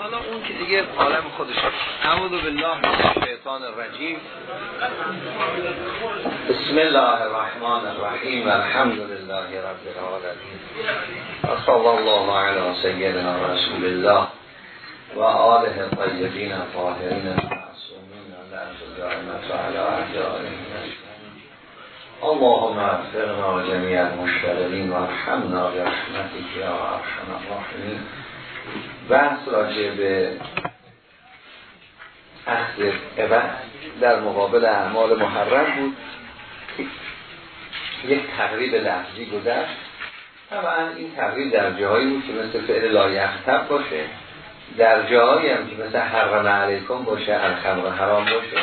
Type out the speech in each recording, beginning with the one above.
حالا اون که دیگه عالم خودش اعوذ بالله من الشیطان الرجیم. بسم الله الرحمن الرحیم. الحمد لله رب العالمین. و صلی الله علی سیدنا رسول الله و آله طیبین طاهرین معصومین لعنت دائمت علی اعدائهم اللهم اغفرنا جميع المشتغلين وارحمنا برحمتك يا ارحم الراحمين بحث راجع به اخذ عوض در مقابل اعمال محرم بود. یک تقریب لفظی گذشت. طبعا این تقریب در جاهایی بود که مثل فعل لایختب باشه. در جاهایی هم که مثل حرم علیکم باشه الخمر حرام باشه.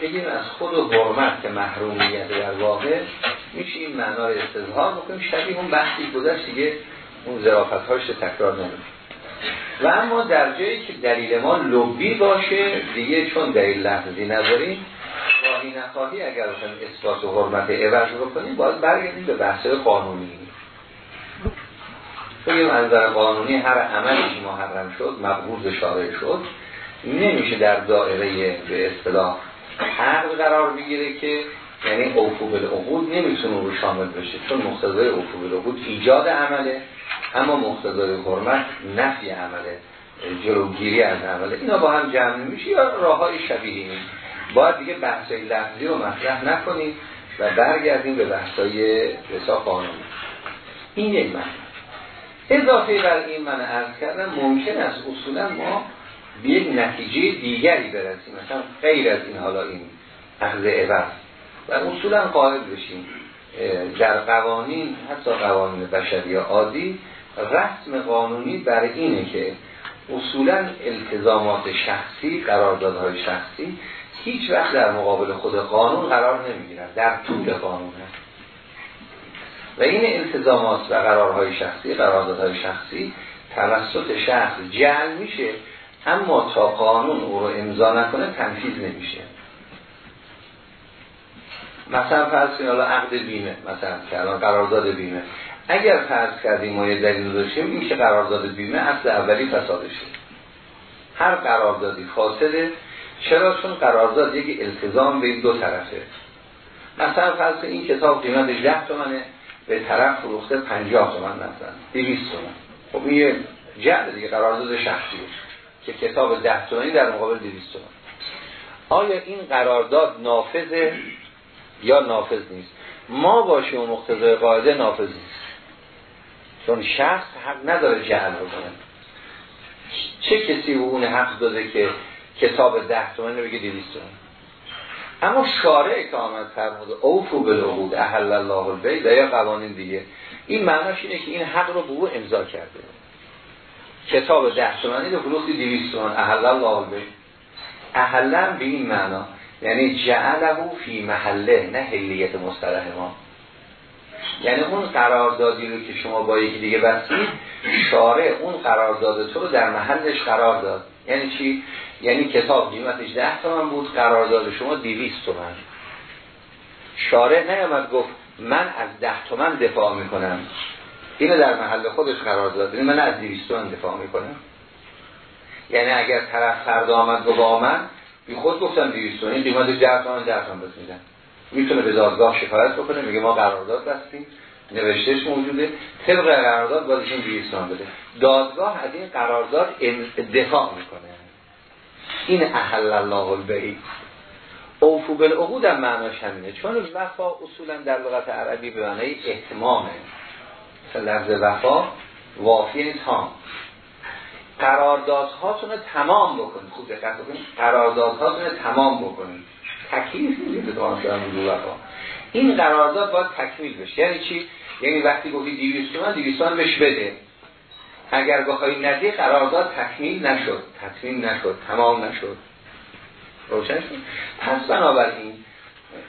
بگیم از خود و حرمت که محرومیت در واقع میشه این معنای استظهار بکنیم. شبیه اون بحثی گذشت دیگه اون ظرافت هاش تکرار نمیشه و اما در جایی که دلیل ما لبی باشه دیگه چون دلیل لحظی نداریم خواهی نخواهی اگر اثبات و حرمت عوض رو کنیم باید برگردیم به بحث قانونی. بگیم از نظر قانونی هر عملی که محرم شد مقبوض شارع شد نمیشه در دائره به اصطلاح حق قرار بگیره که یعنی اوفو بالعقود نمی‌تونه رو شامل بشه چون مقتضای اوفو بالعقود ایجاد عمله. اما مقتضای حرمت نفی عمله جلوگیری از عمله اینا با هم جمع میشه یا راه های شبیهی باید دیگه بحثای لفظی رو مطرح نکنید و برگردیم به بحثای رسا قانونی. این یک معنی اضافه بر این من عرض کردم ممکن است اصولا ما به یک نتیجه دیگری برسیم. مثلا غیر از این حالا این اخذ عوض. و اصولا قائل بشیم. در قوانین حتی قوانین بشری عادی رسم قانونی بر اینه که اصولا التزامات شخصی قراردادهای شخصی هیچ وقت در مقابل خود قانون قرار نمی‌گیرن در طول قانون. هست و این التزامات و قرارهای شخصی قراردادهای شخصی توسط شخص جعل میشه اما تا قانون او رو امضا نکنه تنفیذ نمیشه. مثلا فرض کنید حالا عقد بیمه مثلا که الان قرارداد بیمه. اگر فرض کردیم ما یه دلیل داشتیم این که قرارداد بیمه اصل اولی فسادشه. هر قراردادی فاسده چرا؟ چون قرارداد یک التزام به دو طرفه. مثلا فرض این کتاب قیمتش 10 تومنه به طرف فروخته 50 تومن مثلا 200 تومن. خب این یه جعل دیگه قرارداد شخصیه که کتاب 10 تومنی در مقابل 200 تومن. آیا این قرارداد نافذه یا نافذ نیست؟ ما باشیم و مقتضای قاعده نافذ نیست. چون شخص حق نداره جهل بکنه. چه کسی به اون حق داده که کتاب ده تومن بگه دیویست تومن؟ اما شارع که آمد فرموده اوفو بالعقود احل الله البیت. یا قوانین دیگه. این معناش اینه که این حق رو به او امضا کرده. کتاب ده تومنی رو فروختی دیویست تومن. احل الله البیت. احلم به این معنا یعنی جعله فی محله نه حلیت مصطلح ما. یعنی اون قراردادی رو که شما با یکی دیگه بستید شارع اون قرارداد تو رو در محلش قرار داد. یعنی چی؟ یعنی کتاب قیمتش ده تومن بود قرارداد شما دیویست تومن. شارع نیامد گفت من از ده تومن دفاع می‌کنم. اینو در محل خودش قرار داد. یعنی من از دیویست تومن دفاع می‌کنم. یعنی اگر طرف فردا آمد گفت آمد بی خود گفتم 200 این قیمت 10 تومن 10 تومن بس می‌تونه به دادگاه شکایت بکنه میگه ما قرارداد بستیم نوشتهش موجوده. طبق قرارداد باید ایشون 200 تومن بده. دادگاه از این قرارداد دفاع می‌کنه. این احل الله البیع اوفو بالعقود هم معناش همینه. چون وفا اصولا در لغت عربی به معنی احتمامه لفظ وفا وافی تام. قراردادهاتون رو تمام بکنید خوب دقت بکنید. قراردادهاتون تمام بکنید. تکلیف نیست به وفا این قرارداد باید تکمیل بشه. یعنی چی؟ یعنی وقتی گفتی 200 تومن 200 تومن بهش بده. اگر بخوای ندی قرارداد تکمیل نشد. تکمیل نشد. تمام نشد. روشن شد. پس بنابراین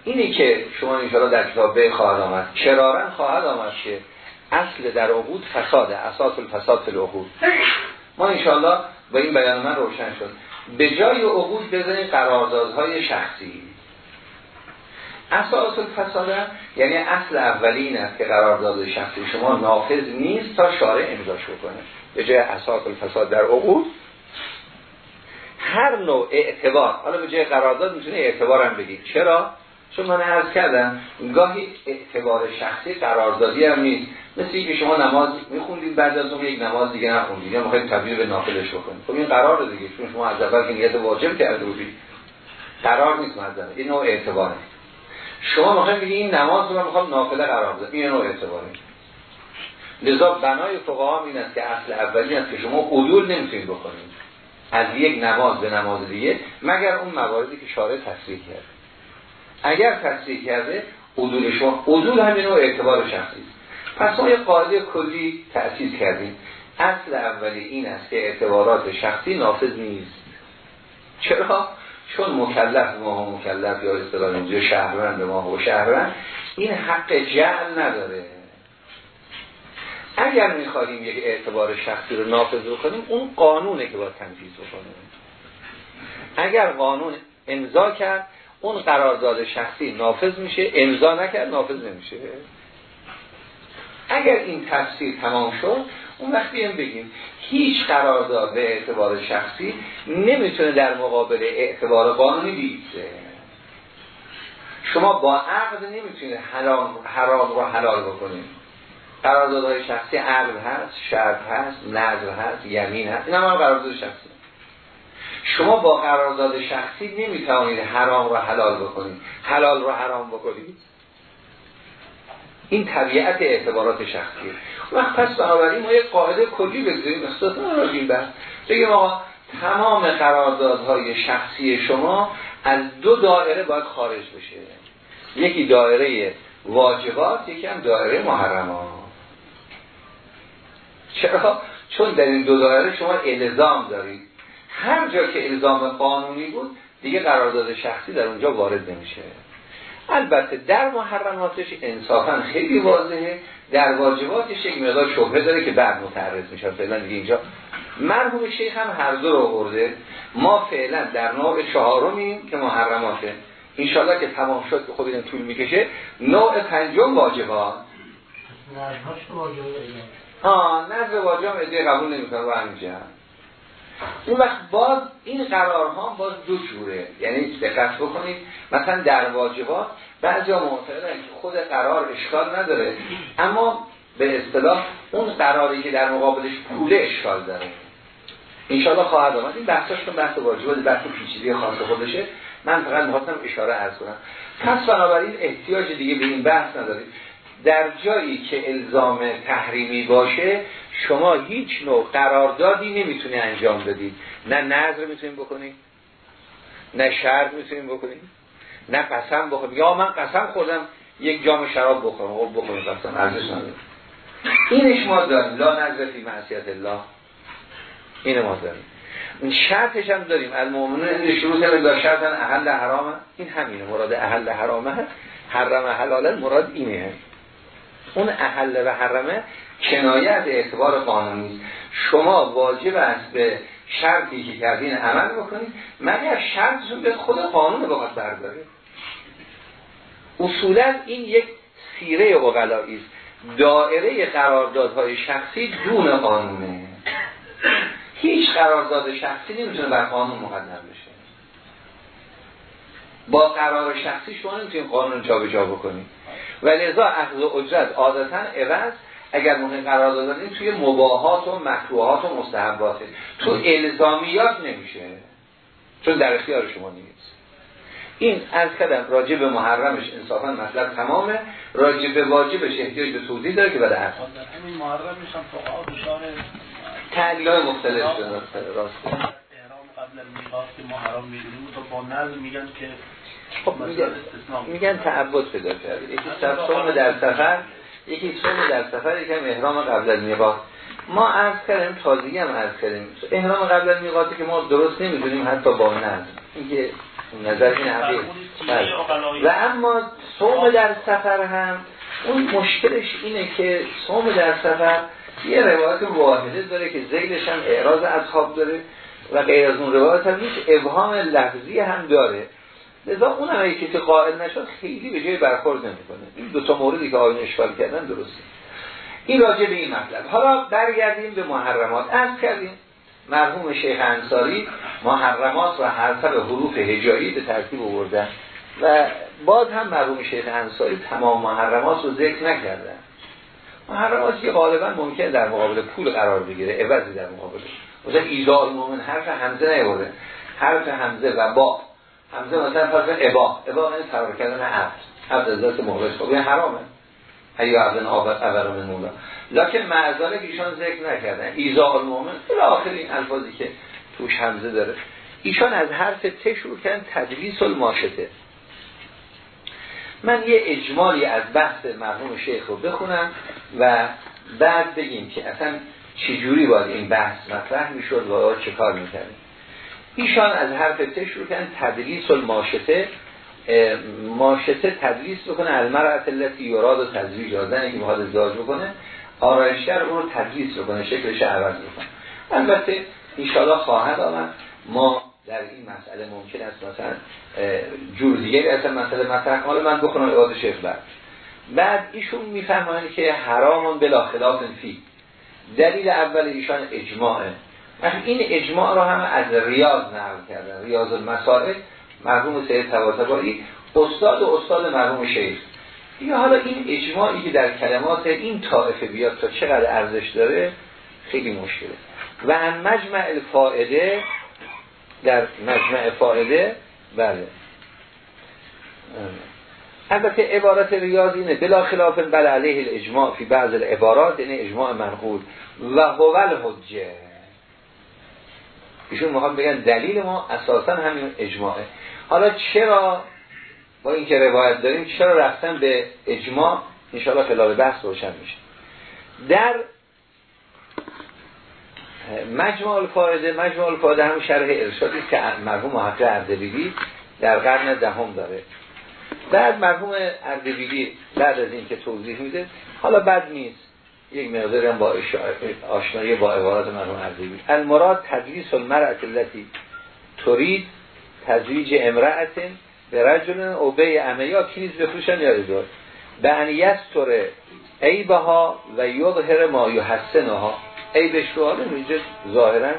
اینی که شما انشاءالله در کتاب به خواهد آمد. چرارن خواهد آمد که اصل در عقود فساده اساس الفساد العقود. ما انشاءالله با این بیان من روشن شد. به جای عقود بزنید قراردادهای شخصی. اساس الفساده یعنی اصل اولی این است که قرارداد شخصی شما نافذ نیست تا شارع امضاش بکنه. به جای اساس الفساد در عقود هر نوع اعتبار حالا به جای قرارداد می‌تونه اعتبار هم بگید چرا؟ چون من عرض کردم گاهی اعتبار شخصی قراردادی هم نیست. مثل اینکه شما نماز میخوندید بعد از اون یک نماز دیگه نخوندید. یا می‌خواید تبدیل به نافلش بکنید. خب این قرار دیگه چون شما از اول که نیت واجب کرده بودید. قرار نیست مثلا این نوع اعتباره. شما می‌خواید بگید این نماز رو می‌خوام نافله قرار بدم. این نوع اعتباره. لذا بنای فقها این است که اصل اولی است که شما عدول نمی‌تونید بکنید. از یک نماز به نماز دیگه مگر اون مواردی که شارع تصریح کرده. اگر تصریح کرده عدول شما عدول همین نوع اعتبار شخصی پس ما یه قاعده کلی تأسیس کردیم. اصل اولی این است که اعتبارات شخصی نافذ نیست. چرا؟ چون مکلف ما مکلف یا اصطلاح اینجا شهروند ما و شهروند این حق جعل نداره. اگر می‌خواهیم یک اعتبار شخصی رو نافذ بکنیم اون قانونه که باید تنفیذ بکنیم. اگر قانون امضا کرد اون قرارداد شخصی نافذ میشه امضا نکرد نافذ نمیشه. اگر این تفسیر تمام شد اون وقت بیان بگیم هیچ قرارداد به اعتبار شخصی نمی‌تونه در مقابل اعتبار قانونی بیسته شما با عقد نمی‌تونید حرام, حرام رو حلال بکنید. قراردادهای شخصی عقد هست شرط هست نظر هست یمین هست این هم قرارداد شخصی. شما با قرارداد شخصی نمی‌توانید حرام رو حلال بکنید. حلال رو حرام بکنید. این طبیعت اعتبارات شخصی. وقت پس بنابراین ما یک قاعده کلی بگذاریم. اختصاصا راجیم بر بگیم آقا تمام قراردادهای شخصی شما از دو دایره باید خارج بشه. یکی دایره واجبات یکی هم دایره محرمات. چرا؟ چون در این دو دایره شما الزام دارید. هر جا که الزام قانونی بود دیگه قرارداد شخصی در اونجا وارد نمیشه. البته در محرماتش انصافا خیلی واضحه. در واجباتش یک مقدار شبهه داره که بعد متعرض میشه. فعلا دیگه اینجا مرحوم شیخ هم هر دو رو آورده. ما فعلا در نوع چهارمیم که محرماته. انشالله که تمام شد که خب این طول می‌کشه. نوع پنجم واجبات ها نظر واجب ادعای قبول نمی‌کنه رو همینجا اون وقت باز این قرارها باز دو جوره. یعنی دقت بکنید مثلا در واجبات بعضی معتقدن که خود قرار اشکال نداره. اما به اصطلاح اون قراری که در مقابلش پوله اشکال داره. انشاءالله خواهد آمد. این بحثاش که بحث واجبات بحث پیچیدگی خاص خودشه. من فقط می‌خواستم اشاره عرض کنم. پس بنابراین احتیاج دیگه به این بحث ندارید در جایی که الزام تحریمی باشه شما هیچ نوع قراردادی نمی‌تونی انجام بدید. نه نظر می‌تونیم بکنید نه شرط می‌تونیم بکنید نه قسم بخوریم. یا من قسم خوردم یک جام شراب بخورم. خب بخورم قسم ارزش نداره اینش ما داریم. لا نظر فی معصیت الله. این ما داریم. شرطش هم داریم. المؤمنون این شروط هم در شرط اهل حرامه این همینه. مراد اهل حرامه حرم حلاله مراد اینه. اون اهل و حرمه کنایه از اعتبار قانونی شما واجب است به شرطی که کردین عمل بکنید مگر شرطتون به خود قانون باید برداره اصولا این یک سیره اقلایی است. دائره قراردادهای شخصی دون قانونه. هیچ قرارداد شخصی نمی‌تونه بر قانون مقدم بشه. با قرار شخصی شما نمی‌تونید قانون جابجا بکنید. و لذا اخذ اجرت عادتا عوض اگر مهم قرار دادن توی مباهات و مکروهات و مستحباته. تو الزامیات نمیشه. چون در اختیار شما نیست. این از کدم راجع به محرمش انصافا مطلب تمامه. راجع به واجبش احتیاج به توضیح داره که بعد هست همین محرمش هم فقها دچار تعلیل های مختلف شده راست. قبل میقات که ما حرام می‌دونیم تو با نظر میگن که خب میگن, تعبد پیدا کرده یکی سوم در سفر یکی سوم در سفر یکم احرام قبل از ما عرض کردیم تازگی هم عرض کردیم. احرام قبل از میقاتی که ما درست نمی‌دونیم حتی با نظر اینکه نظر این بله. و اما سوم در سفر هم اون مشکلش اینه که سوم در سفر یه روایت واحده داره که زیلش هم اعراض اصحاب داره و غیر از اون روایت هم هیچ ابهام لفظی هم داره. لذا اون هم کسی قائل نشد خیلی به جای برخورد نمی‌کنه. این دو تا موردی که آیون اشکال کردن درسته. این راجع به این مطلب. حالا برگردیم به محرمات. از کردیم مرحوم شیخ انصاری محرمات و حرف حروف هجایی به ترتیب آوردن و باز هم مرحوم شیخ انصاری تمام محرمات رو ذکر نکردن. محرمات که غالبا ممکنه در مقابل پول قرار بگیره عوضی در مقابل. مثلا ایزا المومن حرف همزه نیورده حرف همزه و با. همزه مثلا فرض ابا. ابا یعنی فرار کردن عبد. عبد از دست مخلص خب این حرامه. هی عبدن اول من مولا لکن معذاله که ایشان ذکر نکردن. ایزا المومن الی آخر این الفاظی که توش همزه داره. ایشان از حرف ت شروع کردن تدریس الماشته. من یه اجمالی از بحث مرحوم شیخ رو بخونم و بعد بگیم که اصلا چجوری باید این بحث مطرح می‌شد و چه کار می‌کردیم. ایشان از حرف ت شروع کردن تدریس الماشته ماشته تدریس بکنه المرأت التي یراد و تزویج زنی که می‌خواد ازدواج بکنه آرایشگر اون رو تدریس بکنه شکلش عوض بکنه. البته انشاءالله خواهد آمد. ما در این مسئله ممکن است مثلا جور دیگه اصلا مسئله مطرح حالا من بخونم عباد شیخ بعد. بعد ایشون می‌فهمند که حرام بلا خلاف فی. دلیل اول ایشان اجماعه. این اجماع رو هم از ریاض نقل کردن. ریاض المسائل مرحوم سید طباطبایی. استاد و استاد مرحوم شیخ. یا حالا این اجماعی که در کلمات این طائفه بیاد تا چقدر ارزش داره خیلی مشکله. و ان مجمع الفائده در مجمع فائده بله. البته عبارت ریاضینه بلا خلاف بل علیه الاجماع فی بعض العبارات یعنی اجماع منقول. و هو الحجه. ایشون می‌خوام بگن دلیل ما اساسا همین اجماعه. حالا چرا با اینکه روایت داریم چرا رفتن به اجماع؟ انشاءالله خلال بحث روشن میشه. در مجموع الفائده مجموع الفائده هم شرح ارشادی که مرحوم محقق اردبیلی در قرن دهم داره. بعد مرحوم اردبیلی بعد از اینکه توضیح میده حالا بد نیست. یک مقدار هم با آشنایی با عبارات مرحوم اردبیلی المراد تدریس المرأة التي ترید تزویج امرأت به رجل او به امه. یا کنیز بفروشن یا ازدواج به ان یستره عیبها و یظهر ما یحسنها. عیبش رو حالا اینجا ظاهرا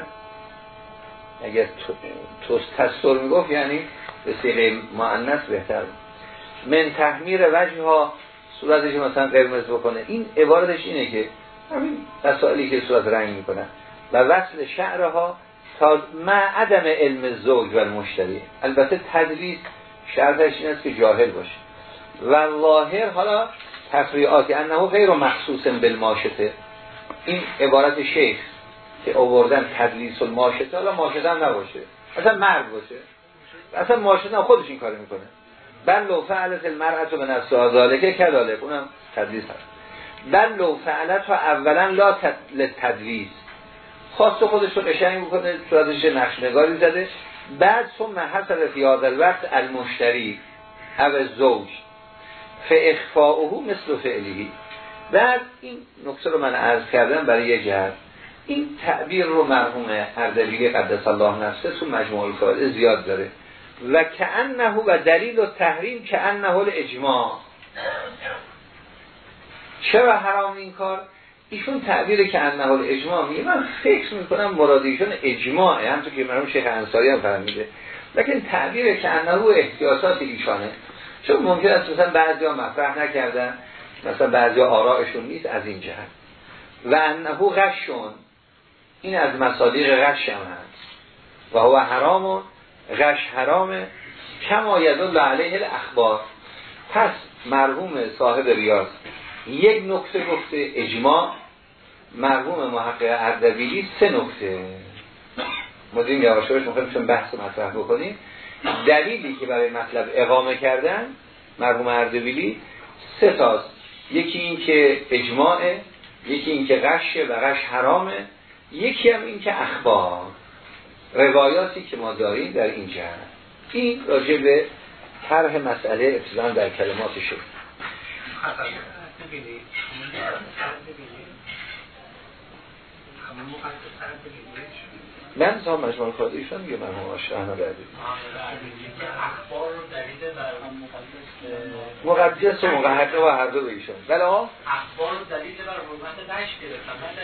اگر تستر می‌گفت یعنی به سیغه معنیس بهتر من تحمیر وجه ها صورتش مثلا قرمز بکنه. این عبارتش اینه که همین مسائلی که صورت رنگ می‌کنن و وصل شعرها تا ما عدم علم زوج و مشتری البته تدریس شرطش این است که جاهل باشه. و ظاهر حالا تفریعات انه غیر مخصوص بالماشته. این عبارت شیخ که آوردن تدلیس الماشته حالا ماشته هم نباشه. اصلا مرد باشه. اصلا ماشته خودش این کار می‌کنه. بل لو فعلت المرأة به نفس آزالکه کدالک اونم تدلیس هست. بل لو فعلت و اولا لا تدلیس خواست خودش رو قشنگ بکنه صورتش نقش نگاری زده. بعد ثم حسر فی الوقت المشتری او زوج. فاخفاؤه مثل فعلیه بعد این نکته رو من عرض کردم برای یه جهت. این تعبیر رو مرحوم اردبیلی قدس الله نفسه تو مجموع الفائده زیاد داره. و کعنه و دلیل و تحریم کعنه الاجماع. چرا حرام این کار؟ ایشون تعبیر که انه الاجماع میگه. من فکر می‌کنم مراد ایشون اجماعه. همونطور که مرحوم شیخ انصاری هم فهمیده لیکن تعبیر که انه احتیاطات ایشانه. چون ممکن است مثلا بعضی ها مطرح نکردن. مثلا بعضی آرائشون نیست از این جهت. و انه غشون. این از مصادیق غش هم هست. و هو حرام غش حرامه کما یدل علیه الاخبار. پس مرحوم صاحب ریاض یک نکته گفته اجماع مرحوم محقق اردبیلی سه نکته ما دیم یواشورش مخواهیم بحث مطرح بکنیم. دلیلی که برای مطلب اقامه کردن مرحوم اردبیلی سه تاست یکی این که اجماعه یکی این که غشه و غش حرامه یکی هم این که اخبار. روایاتی که ما داریم در این جهن این راجع به طرح مسئله ابتدان در کلمات شد. من تا مجموع خواهد ایشان میگه من همه شهنه بعدی مقدس و مقحقه و هر دو ایشان. بله ها اخبار دلیل بر حرمت نش گرفتن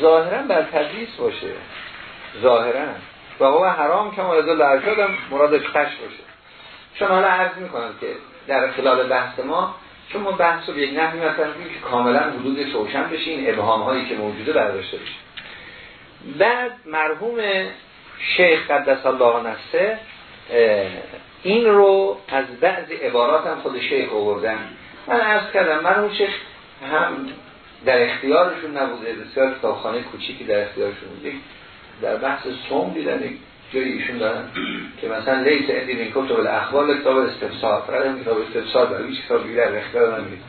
ظاهرا بر تدریس باشه. ظاهرا. و هو حرام که مورد لرشاد هم مرادش قش باشه. چون حالا عرض می‌کنم که در خلال بحث ما چون ما بحث رو یک نحوی مثلا که کاملا حدود روشن بشه این ابهام هایی که موجوده برداشته بشه. بعد مرحوم شیخ قدس الله نفسه این رو از بعضی عبارات خود شیخ آوردن. من عرض کردم مرحوم شیخ هم در اختیارشون نبوده بسیار کتابخانه کوچیکی در اختیارشون بوده در بحث سوم دیدن جایی ایشون دارن که مثلا لیس ادی این کتب الاخبار کتاب استفسار. فقط هم کتاب استفسار در هیچ کتابی در اختیار نمید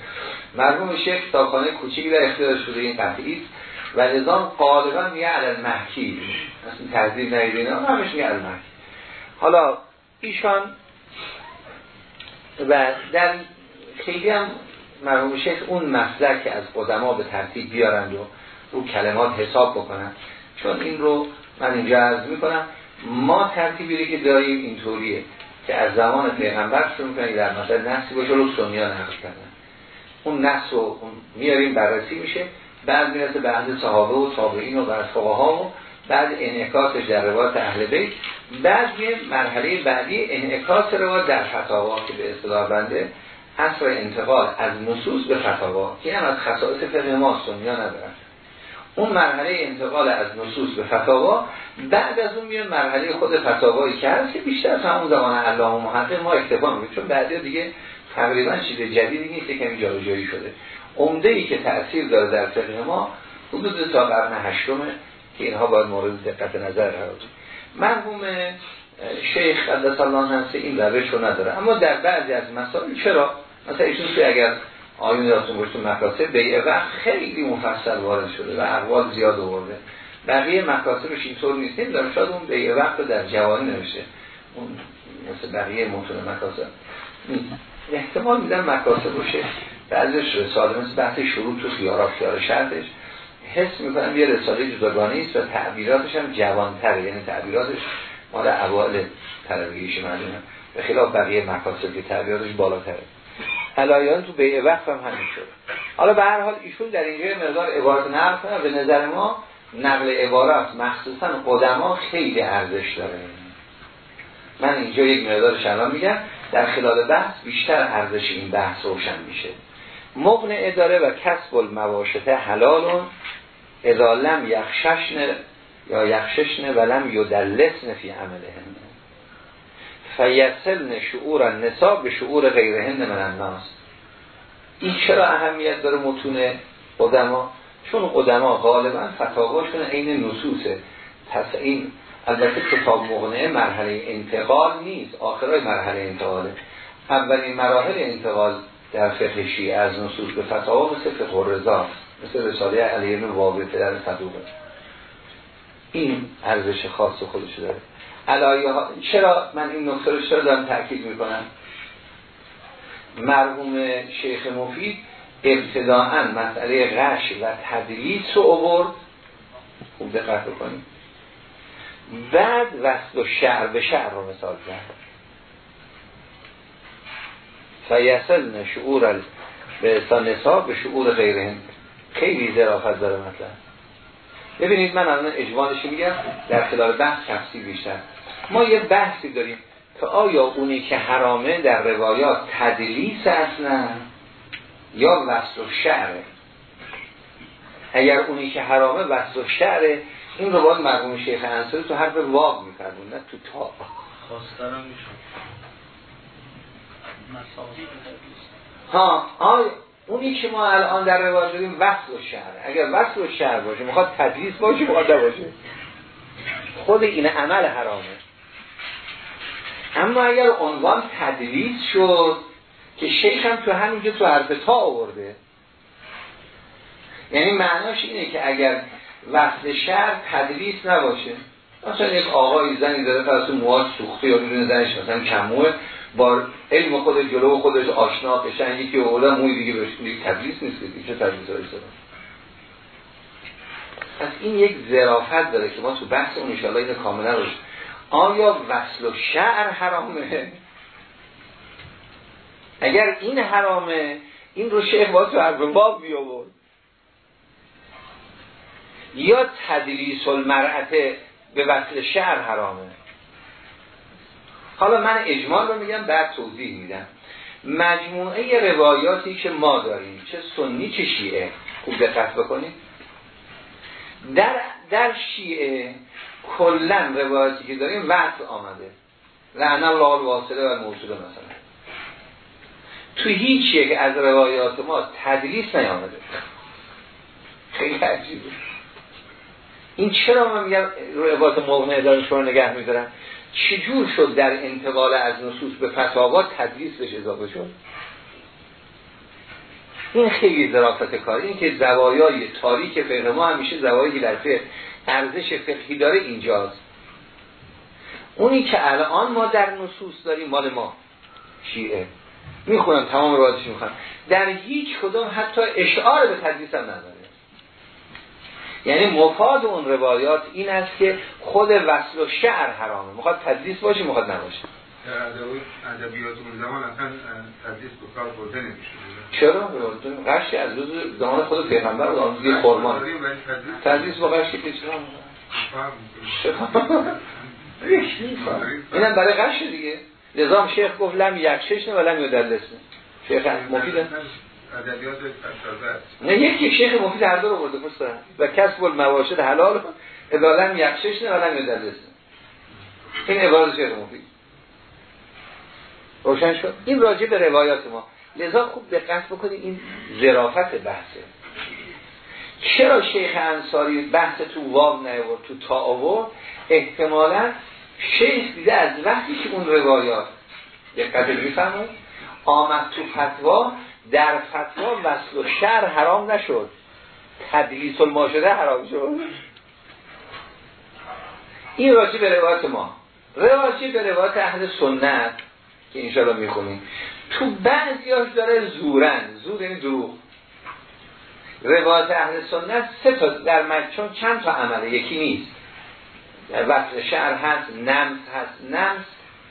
مرحوم شیخ کتابخانه کوچیکی در اختیار شده این قطعی و نظام غالبا میگه علل محکی تحضیر نهید اینا همش میگه علل محکی حالا ایشان و در خیلی هم مرحوم شیخ اون مصدر که از قدما به ترتیب بیارند و رو کلمات حساب بکنن چون این رو من اینجا عرض می‌کنم ما ترتیبی که داریم اینطوریه که از زمان پیغمبر شروع کنیم در مثلا نحسی باشه رو سنیان نقل کردن. اون نحس رو میاریم بررسی میشه بعد می‌رسه به عهد صحابه و تابعین و برفقه ها و بعد انعکاسش در روایت اهل بیت. بعد یه مرحله بعدی انعکاس روایت در فتاوا که به اصطلاح بنده اصر انتقال از نصوص به فتاوا. که هم از خصائص فقه ما سنیا ندارن. اون مرحله انتقال از نصوص به فتاوا بعد از اون میاد مرحله خود فتاوایی که هست که بیشتر از همون زمان و محقق ما اکتفا می‌کنیم چون بعدی دیگه تقریبا چیز جدیدی نیست که کمی جایی شده. عمده ای که تأثیر داره در فقه ما حدود تا قرن هشتمه که اینها باید مورد دقت نظر قرار مرحوم شیخ قدس الله نفسه این روش رو نداره. اما در بعضی از مسائل چرا؟ مثلا ایشون که اگر آیون دارتون گوشتون مکاسب بیعه وقت خیلی مفصل وارد شده و اقوال زیاد آورده. بقیه مکاسبش اینطور نیست. نمی‌دونم شاید اون بیعه وقت رو در جوانی نوشته. اون مثل بقیه متون مکاسب احتمال میدن مکاسب باشه. بعضش رساله مثل بحث شروع تو خیارات خیار شرطش حس می‌کنم یه رساله جداگانه است و تعبیراتش هم جوانتره. یعنی تعبیراتش مال اوائل تربیهش معلومه. به خلاف بقیه مکاسب که تعبیراتش بالاتره. علایان تو بیع وقت هم همین شد. حالا به هر حال ایشون در اینجا مقدار عبارت نقل به نظر ما نقل عبارت مخصوصا قدما خیلی ارزش داره. من اینجا یک مقدار شلان میگم. در خلال بحث بیشتر ارزش این بحث روشن میشه. مغن اداره و کسب المواشته حلالون اذا لم یخششن یا یخششن ولم یدلسن فی عملهن. فیصلن شعور النساء به شعور غیرهن من الناس. این چرا اهمیت داره متون قدما؟ چون قدما غالبا فتاواشون عین نصوصه. پس این البته کتاب مغنه مرحله انتقال نیست. آخرای مرحله انتقاله. اولین مراحل انتقال در فقه از نصوص به فتاوا مثل فقه رضا مثل رساله علیه واقع پدر صدوقه این ارزش خاص خودش داره. علایه چرا من این نکته رو چرا دارم تاکید می‌کنم؟ مرحوم شیخ مفید ابتداعا مسئله غش و تدریس رو آورد. خوب دقت بکنید. بعد وصل و شعر به شعر رو مثال زد. فیصل شعور به نصاب به شعور غیره خیلی ظرافت داره مثلا ببینید من الان اجوانش میگم در خلال بحث تفصیل بیشتر. ما یه بحثی داریم که آیا اونی که حرامه در روایات تدلیس اصلا یا وصل و شعره؟ اگر اونی که حرامه وصل و شعره این رو باید مرحوم شیخ انصاری تو حرف واق میکردون نه تو تا خواسترم ها آیا اونی که ما الان در روایت داریم وصل و شعر اگر وصل و شعر باشه می‌خواد تدریس باشه می‌خواد باشه. خود این عمل حرامه. اما اگر عنوان تدریس شد که شیخ هم تو همینجا تو حرف تا آورده. یعنی معناش اینه که اگر وصل شهر تدریس نباشه مثلا یک آقای زنی داره فرض مواد سوخته یا می‌دونه زنش مثلا کموه با علم خود جلو خودش آشنا قشنگ یکی اولا موی دیگه بهش تدریس نیست که چه تدریس پس این یک ظرافت داره که ما تو بحث اون انشاءالله این کاملا روش آیا وصل و شعر حرامه؟ اگر این حرامه این رو شیخ باید تو هر باب بیاورد یا تدلیس المرأته به وصل شعر حرامه؟ حالا من اجمال رو میگم بعد توضیح میدم. مجموعه روایاتی که ما داریم چه سنی چه شیعه. خوب دقت بکنید. در, در شیعه کلا روایاتی که داریم وقت آمده. لعن الله الواصله و موصوله مثلا. تو هیچ یک از روایات ما تدریس نیامده. خیلی عجیبه. این چرا من میگم روایات مغنه دارم شما نگه میدارم چجور شد در انتقال از نصوص به فتاوا تدریس بهش اضافه شد؟ این خیلی ظرافت کاری این که زوایای تاریک فقه ما همیشه زوایی در ارزش فقهی داره اینجاست. اونی که الان ما در نصوص داریم مال ما شیعه. می‌خونم تمام روایتش می‌خونم. در هیچ کدوم حتی اشعار به تدریس هم نداره یعنی مفاد اون روایات این است که خود وصل و شعر حرامه. می‌خواد تدریس باشه می‌خواد نباشه. در ادبیات اون زمان اصلا تدریس به کار برده نمیشه چرا؟ قشی از روز زمان خود پیغمبر و آن خورمان تدریس با قشی که چرا؟ اینم برای قش دیگه. نظام شیخ گفت لم یکشش نه و لم یدلسه شیخ مفید نه یکی شیخ مفید هر دو رو برده پس و کسب المواشد حلال اذا لم یکشش نه و لم یدلسه این عبارت شیخ مفید روشن شد؟ این راجع به روایات ما. لذا خوب دقت بکنید این ظرافت بحثه. چرا شیخ انصاری بحث تو واو نیورد تو تا آورد؟ احتمالا شیخ دیده از وقتی که اون روایات دقت می‌فهمید آمد تو فتوا در فتوا وصل و شر حرام نشد. تدلیس الماشده حرام شد. این راجع به روایت ما. روایت به روایت اهل سنت که انشاءالله می‌خونیم. تو بعضیاش داره زورن. زور این دروغ. روایت اهل سنت سه تا در مجموع چند تا عمله. یکی نیست. وصل شعر هست نمس هست. نمس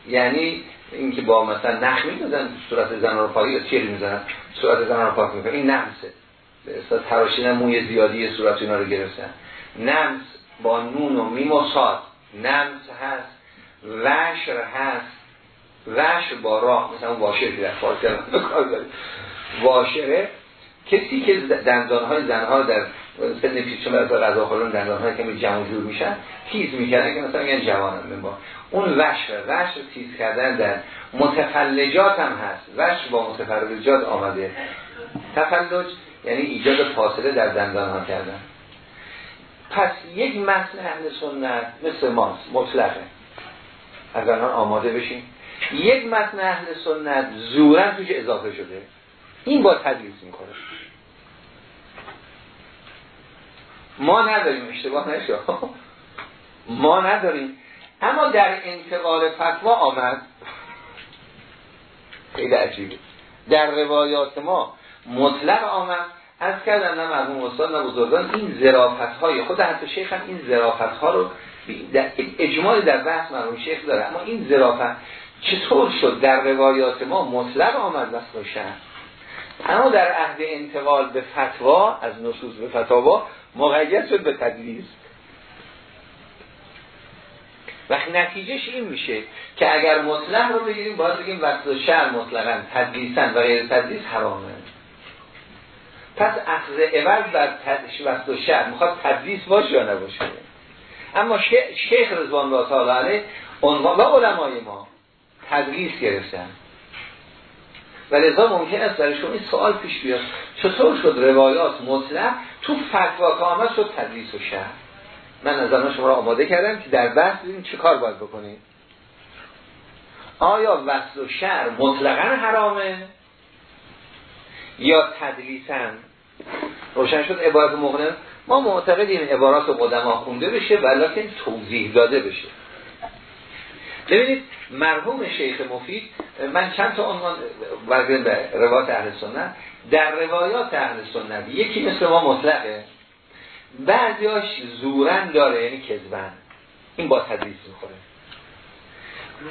یعنی اینکه با مثلا نخ میدازن صورت زن رو پاکی یا تیر می‌زنن صورت زن رو پاک می‌کنن. این نمسه به اصلا تراشیدن موی زیادی صورت اینا رو گرفتن. نمس با نون و میم و ساد. نمس هست وشر هست. وشر با راه. مثلا واشر که در فارسی واشره کسی که دندانهای زنها در سن پیش چون از غذا خوردن دندانهای کمی جمع جور میشن تیز می‌کنن که مثلا میگن جوانم. با اون وشر وشر تیز کردن در متفلجات هم هست. وشر با متفلجات آمده. تفلج یعنی ایجاد فاصله در دندان ها کردن. پس یک متن اهل سنت مثل ماست مطلقه. از آماده بشیم. یک متن اهل سنت زورا توش اضافه شده. این با تدریس می‌کنه ما نداریم اشتباه نشو. ما نداریم. اما در انتقال فتوا آمد. خیلی عجیبه. در روایات ما مطلق آمد. از کردن نه مرحوم استاد نه بزرگان. این ظرافت های خود حتی شیخ هم این ظرافت ها رو در اجمال در بحث مرحوم شیخ داره. اما این ظرافت چطور شد؟ در روایات ما مطلق آمد. وصل شهر اما در عهد انتقال به فتوا از نصوص به فتوا مقید شد به تدلیس. وقتی نتیجهش این میشه که اگر مطلق رو بگیریم باید بگیم وقت شهر مطلقا تدلیسن و غیر تدلیس حرامه. پس اخذ عوض بر وقت و شهر می‌خواد تدلیس باشه یا نباشه؟ اما شیخ رضوان الله تعالی علیه و علمای ما تدلیس گرفتن. و لذا ممکن است برای شما این سوال پیش بیاد. چطور شد روایات مطلق تو فتوا آمد شد تدریس و شهر من از شما را آماده کردم که در بحث ببینیم چه کار باید بکنیم. آیا وصل و شهر مطلقا حرامه؟ یا تدلیسن روشن شد عبارت مغنم. ما معتقدیم عبارات قدما خونده بشه ولیکن توضیح داده بشه. ببینید مرحوم شیخ مفید من چند تا عنوان برگردیم به روایات اهل سنت. در روایات اهل سنت یکی مثل ما مطلقه. بعضیاش زورن داره یعنی کذبن. این با تدریس می‌خوره.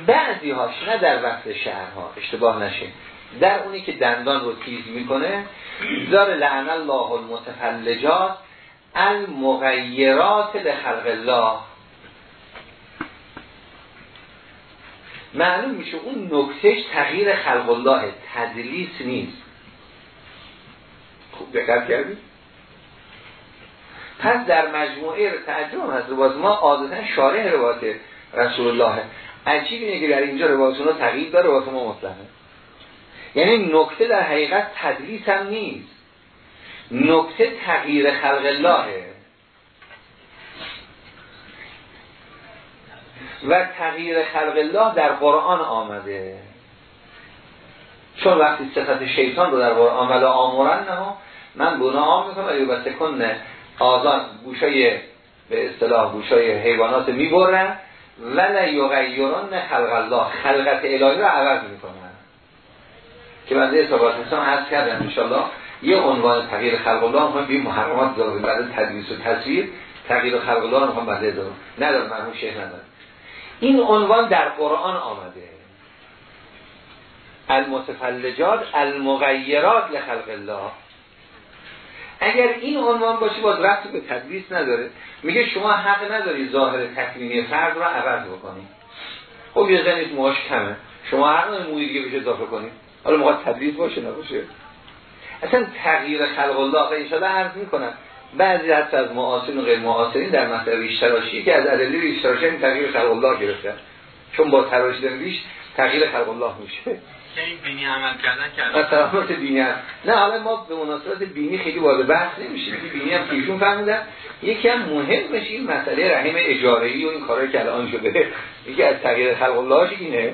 بعضی هاش نه در وقت شهرها اشتباه نشه. در اونی که دندان رو تیز می‌کنه داره لعن الله المتفلجات المغیرات لخلق الله. معلوم میشه اون نکتهش تغییر خلق الله تدلیس نیست. خوب دقت کردید پس در مجموعه تعجب هست روایت ما عادتا شارح روایت رسول الله. عجیب اینه که در اینجا روایت رو تغییر داره روایت ما مطلقه. یعنی نکته در حقیقت تدلیس هم نیست. نکته تغییر خلق اللهه و تغییر خلق الله در قرآن آمده. چون وقتی صفت شیطان رو در قرآن ولا آمورن نه من آم می‌کنم ولی بسته کنه آزان گوشای به اصطلاح گوشای حیوانات می‌برن ولا یغیرون خلق الله. خلقت الهی رو عوض می‌کنن. که بنده اصابات حسان عرض کردم انشالله یه عنوان تغییر خلق الله هم بیم محرمات داره بعد تدویس و تصویر تغییر خلق الله هم بنده دارم ندارم مرحوم شیخ این عنوان در قرآن آمده. المتفلجات المغیرات لخلق الله. اگر این عنوان باشه باز رفت به تدریس نداره. میگه شما حق نداری ظاهر تکوینی فرد رو عوض بکنید خب یه زنید موهاش کمه. شما حق نداری موی دیگه بشه اضافه کنید حالا موقع تدریس باشه نباشه. اصلا تغییر خلق الله انشاءالله عرض می‌کنم. بعضی حتی از معاصرین و غیر معاصرین در مسئله ریشتراشی که از ادله ریشتراشی این تغییر خلق الله گرفتن چون با تراشیدن ریش تغییر خلق الله میشه این بینی عمل کردن کردن بینی هم. نه حالا ما به مناسبت بینی خیلی وارد بحث نمیشیم. که بینی هم پیشون فهمیدن یکی هم مهم بشه این مسئله رحم اجاره و این کارهایی که الان شده. یکی از تغییر خلق الله اینه.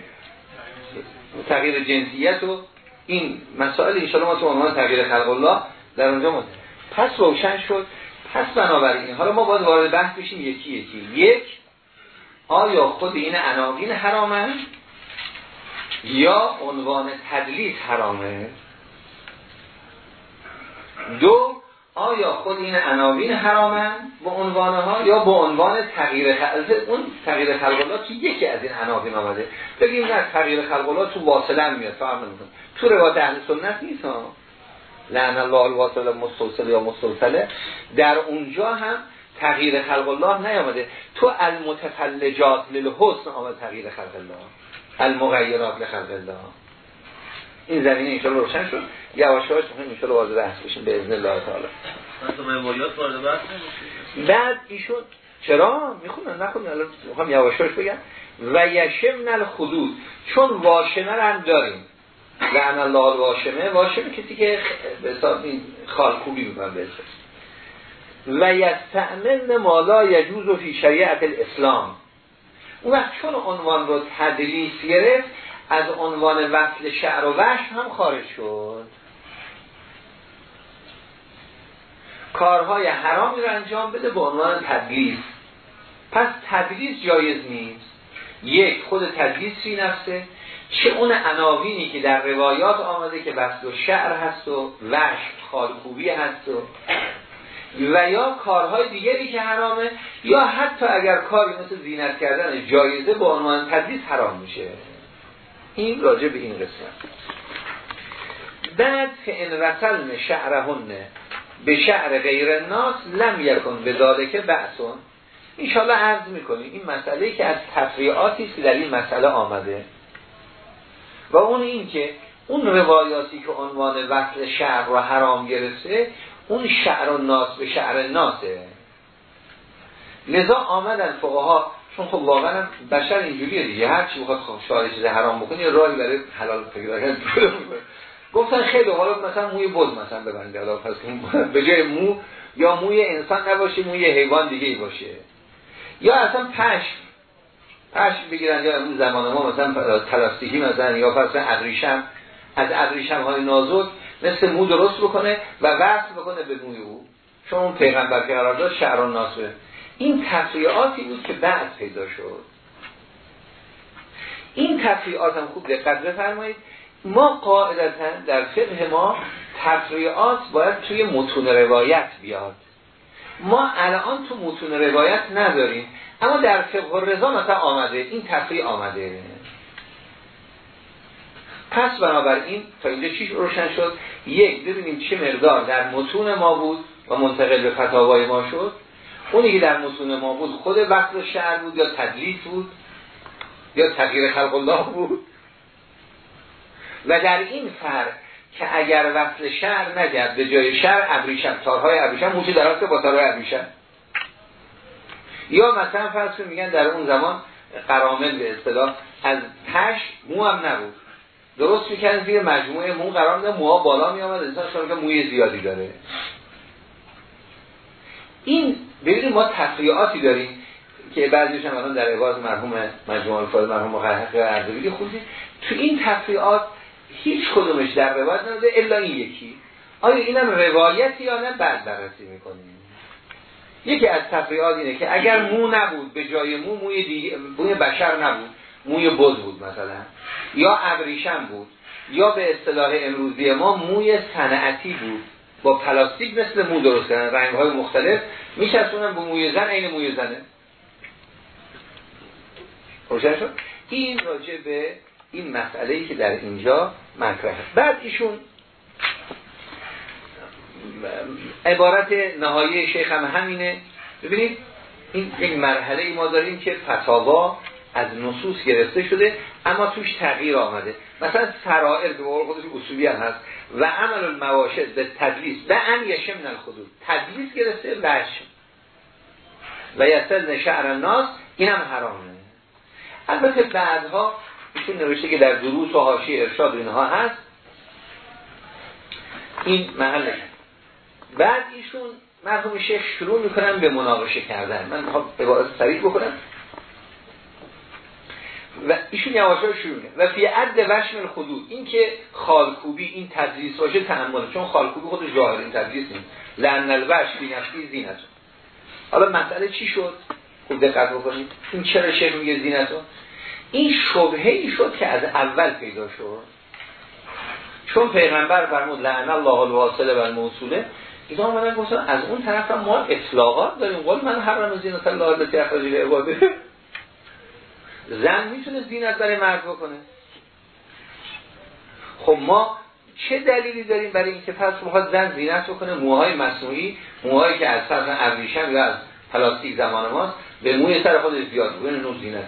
تغییر جنسیت و این مسائل ان ما تو عنوان تغییر خلق الله در اونجا مد پس روشن شد. پس بنابراین حالا ما باید وارد بحث بشیم. یکی یکی. یک آیا خود این عناوین حرامه؟ یا عنوان تدلیس حرامه؟ دو آیا خود این عناوین حرامن با عنوانها یا با عنوان تغییر خلق؟ اون تغییر خلق تو یکی از این عناوین آمده. بگیم نه تغییر خلق تو واصلا میاد. فهم تو روایت اهل سنت نیست ها؟ لعن الله الواصل مستوصل یا مستوصله. در اونجا هم تغییر خلق الله نیامده. تو المتفلجات للحسن آمد تغییر خلق الله. المغیرات لخلق الله. این زمینه اینشالا روشن شد. یواش یواش می‌خوایم اینشالا واضح بحث بشیم به اذن الله تعالی. بعد ایشون چرا؟ می‌خونن نخونن الان می‌خوام یواش یواش بگم. و یشمن الخدود چون واشمه هم داریم. لعن الله الواشمه واشمه کسی که به حساب خالکوبی می‌کنن به و یستعمل مالا یجوز فی شریعت الاسلام. اون وقت چون عنوان رو تدلیس گرفت از عنوان وصل شعر و وشم هم خارج شد. کارهای حرامی رو انجام بده به عنوان تدلیس. پس تدلیس جایز نیست. یک خود تدلیس فی نفسه. چه اون عناوینی که در روایات آمده که بست و شعر هست و وشم خالکوبی هست و و یا کارهای دیگری که حرامه یا حتی اگر کاری مثل زینت کردن جایزه به عنوان تدلیس حرام میشه. این راجع به این قسمت بعد که ان وصلن شعرهن به شعر غیر الناس لم یکن به داده که بحثون انشاءالله عرض می‌کنیم این مسئله که از تفریعاتی که در این مسئله آمده. و اون این که اون روایاتی که عنوان وصل شعر رو حرام گرفته اون شعر و ناس به شعر ناسه. لذا آمدن فقها چون خب واقعا بشر اینجوریه دیگه. هر چی بخواد خب شعر چیز حرام بکنه راهی برای حلال فکر گفتن خیلی حالا مثلا موی بز مثلا ببنده حالا پس به جای مو یا موی انسان نباشه موی حیوان دیگه ای باشه. یا اصلا پشم. پشم بگیرن یا اون زمان ما مثلا تلاستیکی مثلا یا پس ابریشم. از ابریشم های نازک مثل مو درست بکنه و وصل بکنه به موی او. چون اون پیغمبر که قرار داد شعر و ناسه این تفریعاتی بود که بعد پیدا شد. این تفریعات هم خوب دقت بفرمایید. ما قاعدتا در فقه ما تفریعات باید توی متون روایت بیاد. ما الان تو متون روایت نداریم. اما در فقه رضا مثلا آمده این تفریع آمده. پس بنابراین تا اینجا چیش روشن شد؟ یک ببینیم چه مقدار در متون ما بود و منتقل به فتاوای ما شد. اونی که در متون ما بود خود وقت شعر بود یا تدلیس بود یا تغییر خلق الله بود. و در این فرق که اگر وصل شهر نگرد به جای شهر ابریشم تارهای ابریشم موچه در با تارهای ابریشم. یا مثلا فرض میگن در اون زمان قرامل به اصطلاح از پش مو هم نبود. درست می‌کنن زیر مجموعه مو قرار میده موها بالا میامد انسان شما که موی زیادی داره. این ببینید ما تفریعاتی داریم که بعضیش هم در عباز مرحوم مجموعه الفاظ مرحوم محقق اردبیلی خوندید تو این تفریعات هیچ کدومش در روایت نمیده الا این یکی. آیا اینم روایتی یا نه؟ بعد بررسی می‌کنیم. یکی از تفریعات اینه که اگر مو نبود به جای مو موی, موی بشر نبود. موی بز بود مثلا. یا ابریشم بود. یا به اصطلاح امروزی ما موی صنعتی بود. با پلاستیک مثل مو درست کردن. رنگ های مختلف. میشستونن به موی زن عین موی زنه. روشن شد؟ این راجع به این مسئله ای که در اینجا مطرحه بعد ایشون عبارت نهایی شیخ هم همینه. ببینید این یک مرحله ای ما داریم که فتاوا از نصوص گرفته شده اما توش تغییر آمده. مثلا سرائر به قول خودش اصولی هم هست. و عمل المواشد به تدلیس. به ان یشم الخدود تدلیس گرفته وش و یسل نشعر الناس این هم حرامه. البته بعدها ایشون نوشته که در دروس و حاشیه ارشاد اینها هست. این محله بعد ایشون مرحوم شیخ شروع می‌کنن به مناقشه کردن. من می‌خوام عبارت سریع بکنم. و ایشون یواش شروع می‌کنه. و فی عد وشم خدود این که خالکوبی این تدریس باشه تحمله چون خالکوبی خودش ظاهر این تدریس نیست. لعن الوش بی نفسی زینت. حالا مسئله چی شد؟ خوب دقت بکنید. این چرا شیخ میگه زینتون این شبهه ای شد که از اول پیدا شد. چون پیغمبر فرمود لعن الله الواصله و الموصوله. اینا آمدن گفتن از اون طرف ما اطلاقات داریم. قول من حرم زینت الله التي اخرج عباده زن می‌تونه زینت برای مرد بکنه. خب ما چه دلیلی داریم برای اینکه پس می‌خواد زن زینت بکنه؟ موهای مصنوعی موهایی که از فرض ابریشم یا از پلاستیک زمان ماست به موی سر خود زیاد بکنه نوع زینته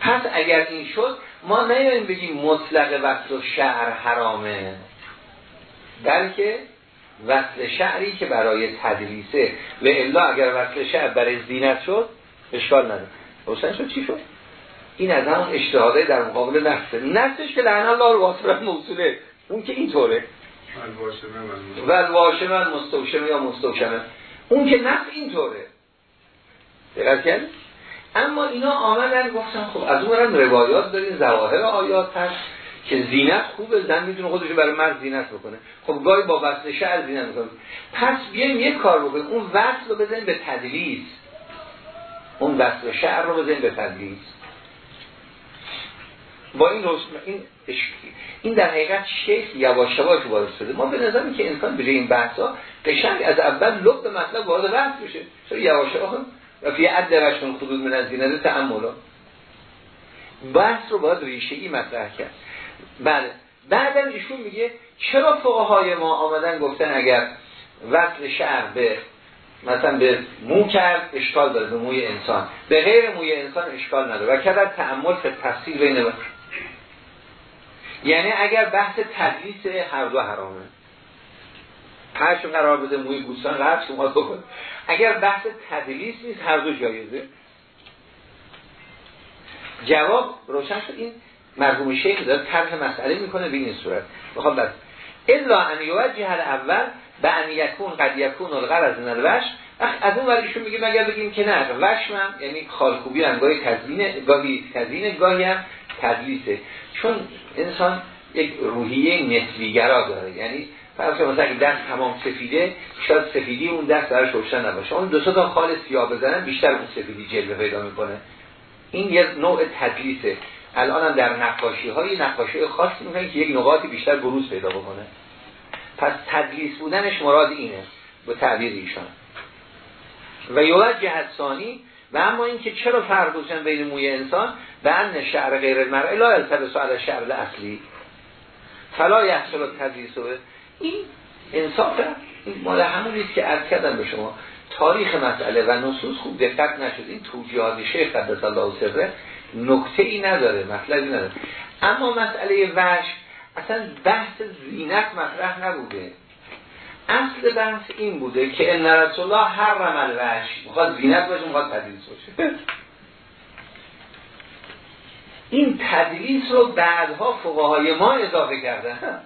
پس اگر این شد ما نیاییم بگیم مطلق وصل و شعر حرامه. بلکه وصل شعری که برای تدریسه. و الا اگر وصل شعر برای زینت شد اشکال نداره. حسین شد؟ چی شد؟ این از همون اجتهاده در مقابل نفسه نفسش که لعن الله رو واسه موصوله. اون که اینطوره. و الواشمه مستوشمه یا مستوشمه اون که نفس اینطوره. دقیق کرد اما اینا آمدن گفتن خب از اون روایات دارین زواهر آیات هست که زینت خوبه زن می‌تونه خودش برای مرد زینت بکنه. خب گاهی با وصل شعر زینت می‌کنه. پس بیایم یک کار بکنیم. اون وصل رو بزنیم به تدلیس. اون وصل شعر رو بزنیم به تدلیس. با این رسم این این در حقیقت شیخ یواش وارد شده. ما به نظر که انسان به این بحثا قشنگ از اول لب به مطلب وارد بحث بشه چرا یواش یواش؟ و فی عد وشون خدود من از دینه تعملا. بحث رو باید ریشه ای مطرح کرد. بله. بعدم ایشون میگه چرا فقهای ما آمدن گفتن اگر وصل شعر به مثلا به مو کرد اشکال داره به موی انسان. به غیر موی انسان اشکال نداره. و کرد تعمل به تفصیل بین یعنی اگر بحث تدلیس هر دو حرامه. هرشون قرار بده موی گوستان قرار شما بکن. اگر بحث تدلیس نیست هر دو جایزه. جواب روشن شد. این مرحوم شیخ داره طرح مسئله می‌کنه به این صورت. بخوام بس الا ان یوجه اول به ان یکون قد یکون الغرض من الوش از اون وریشون میگه مگر بگیم که نه وشمم یعنی خالکوبی هم گاهی تزینه گاهی تزینه گاهی هم تدلیسه. چون انسان یک روحیه نسبیگرا داره یعنی فرض مثلا دست تمام سفیده شاید سفیدی اون دست براش روشن نباشه. اون دو تا خال سیاه بزنن بیشتر اون سفیدی جلوه پیدا می‌کنه. این یه نوع تدلیسه. الان هم در نقاشی های نقاشی خاصی می‌کنه که یک نقاطی بیشتر بروز پیدا بکنه. پس تدلیس بودنش مراد اینه به تعبیر ایشان. و یوجه حسانی و اما اینکه چرا فرق گذاشتن بین موی انسان و ان شعر غیر المرء لا سوال علی شعر اصلی فلا یحصل تدلیس این انصاف این مال همونیست که عرض کردم به شما. تاریخ مسئله و نصوص خوب دقت نشد. این توجیهات شیخ قدس الله سره نکته ای نداره مطلبی نداره. اما مسئله وش اصلا بحث زینت مطرح نبوده. اصل بحث این بوده که ان رسول الله حرم الوش می‌خواد زینت باشه می‌خواد تدریس باشه. این تدریس رو بعدها فقهای ما اضافه کردن.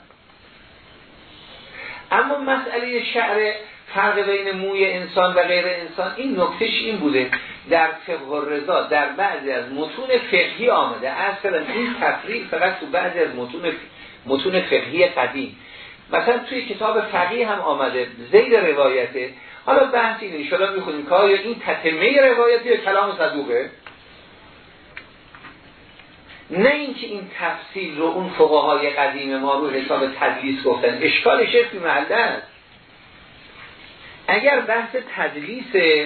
اما مسئله شعر فرق بین موی انسان و غیر انسان این نکتهش این بوده. در فقه رضا در بعضی از متون فقهی آمده. اصلا این تفریق فقط تو بعضی از متون متون فقهی قدیم. مثلا توی کتاب فقیه هم آمده زید روایته. حالا بحث اینه شما می‌خونیم که آیا این تتمه روایتی یا کلام صدوقه؟ نه اینکه این تفصیل رو اون فقهای قدیم ما رو حساب تدلیس گفتن. اشکال شیخ محله است اگر بحث تدلیس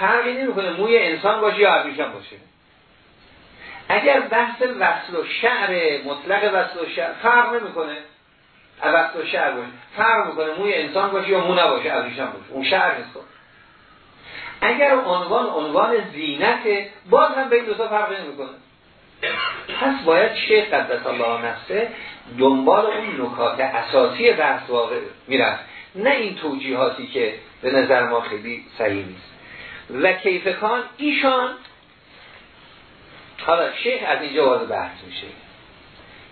فرقی نمی‌کنه موی انسان باشه یا ابریشم باشه. اگر بحث وصل و شعر مطلق وصل و شعر فرق نمی‌کنه. وصل و شعر باشه. فرق می‌کنه موی انسان باشه یا مو نباشه ابریشم باشه. اون شعر نیست. اگر عنوان عنوان زینت باز هم به این دو تا فرق نمی‌کنه. پس باید شیخ قدس الله نفسه دنبال اون نکات اساسی بحث واقع می‌رفت. نه این توجیهاتی که به نظر ما خیلی صحیح نیست. و کیفکان ایشان حالا شیخ از اینجا وارد بحث میشه.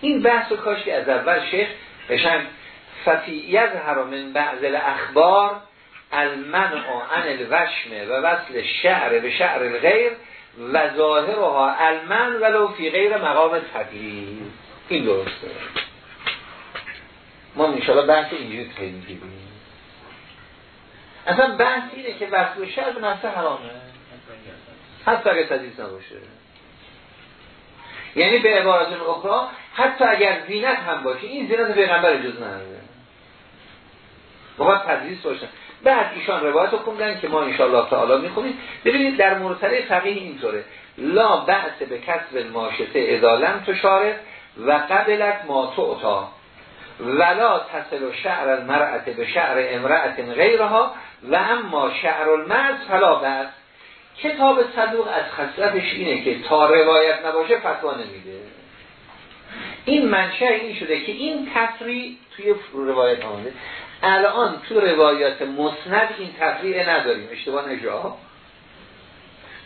این بحث و کاش که از اول شیخ بشن. فتییت من بعضل اخبار المنع عن الوشم و وصل شعر به شعر الغیر و ظاهرها المن ولو فی غیر مقام تدلیل این درسته. ما انشاءالله بحث اینجوری خیلی اصلا بحث اینه که وصل شر به نفسه حرامه. حتی اگر تدریس نباشه. یعنی به عبارت اخرى حتی اگر زینت هم باشه این زینت پیغمبر اجازه نداره باید تدریس باشه بعد ایشان روایت رو خوندن که ما انشاءالله تعالی می‌خونیم. ببینید در مرسله فقیه اینطوره. لا بعث به کسب ماشته ادالم تشاره و قبلت ما تعتا ولا تصل و شعر المرأت به شعر امرأت غیرها و اما شعر المرز فلا بس کتاب صدوق از خصلتش اینه که تا روایت نباشه فتوا نمیده. این منشه این شده که این تصریح توی روایت آمده. الان تو روایات مسند این تصریح نداریم. اشتباه نجا